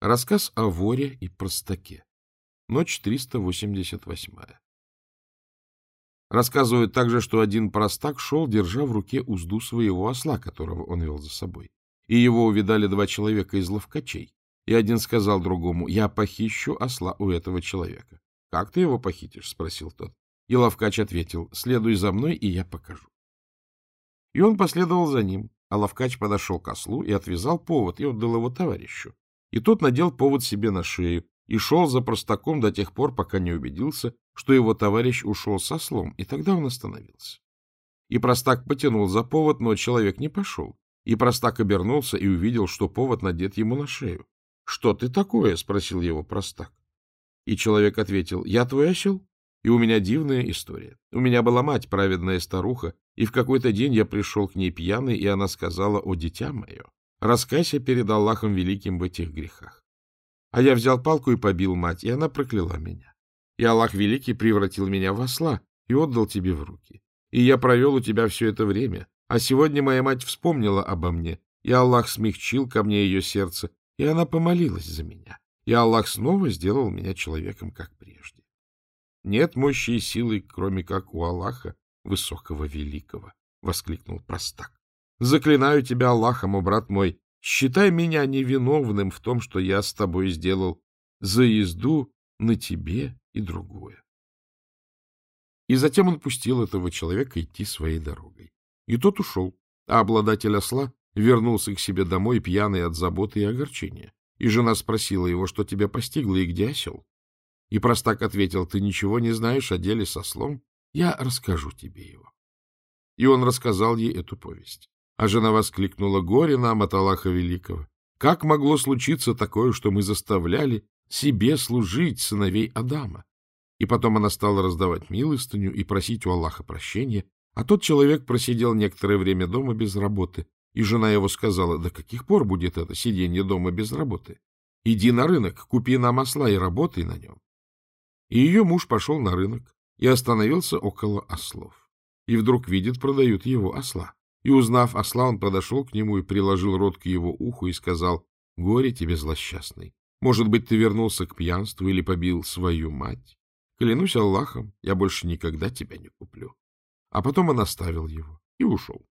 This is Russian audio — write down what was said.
Рассказ о воре и простаке. Ночь 388. Рассказывают также, что один простак шел, держа в руке узду своего осла, которого он вел за собой. И его увидали два человека из ловкачей. И один сказал другому, я похищу осла у этого человека. — Как ты его похитишь? — спросил тот. И ловкач ответил, следуй за мной, и я покажу. И он последовал за ним, а ловкач подошел к ослу и отвязал повод и отдал его товарищу. И тот надел повод себе на шею и шел за простаком до тех пор, пока не убедился, что его товарищ ушел со слом, и тогда он остановился. И простак потянул за повод, но человек не пошел. И простак обернулся и увидел, что повод надет ему на шею. — Что ты такое? — спросил его простак. И человек ответил, — Я твой осел, и у меня дивная история. У меня была мать, праведная старуха, и в какой-то день я пришел к ней пьяный, и она сказала, о, дитя мое, Раскайся перед Аллахом Великим в этих грехах. А я взял палку и побил мать, и она прокляла меня. И Аллах Великий превратил меня в осла и отдал тебе в руки. И я провел у тебя все это время. А сегодня моя мать вспомнила обо мне, и Аллах смягчил ко мне ее сердце, и она помолилась за меня. И Аллах снова сделал меня человеком, как прежде. Нет мощи и силы, кроме как у Аллаха, высокого великого, — воскликнул простак. Заклинаю тебя Аллахом, о брат мой, считай меня невиновным в том, что я с тобой сделал за езду на тебе и другое. И затем он пустил этого человека идти своей дорогой. И тот ушел, а обладатель осла вернулся к себе домой, пьяный от заботы и огорчения. И жена спросила его, что тебя постигло и где осел. И простак ответил, ты ничего не знаешь о деле со слом, я расскажу тебе его. И он рассказал ей эту повесть. А жена воскликнула, горе нам от Аллаха Великого. Как могло случиться такое, что мы заставляли себе служить сыновей Адама? И потом она стала раздавать милостыню и просить у Аллаха прощения, а тот человек просидел некоторое время дома без работы, и жена его сказала, до каких пор будет это сиденье дома без работы? Иди на рынок, купи нам осла и работай на нем. И ее муж пошел на рынок и остановился около ослов. И вдруг видит, продают его осла. И, узнав осла, он подошел к нему и приложил рот к его уху и сказал, «Горе тебе, злосчастный! Может быть, ты вернулся к пьянству или побил свою мать? Клянусь Аллахом, я больше никогда тебя не куплю». А потом он оставил его и ушел.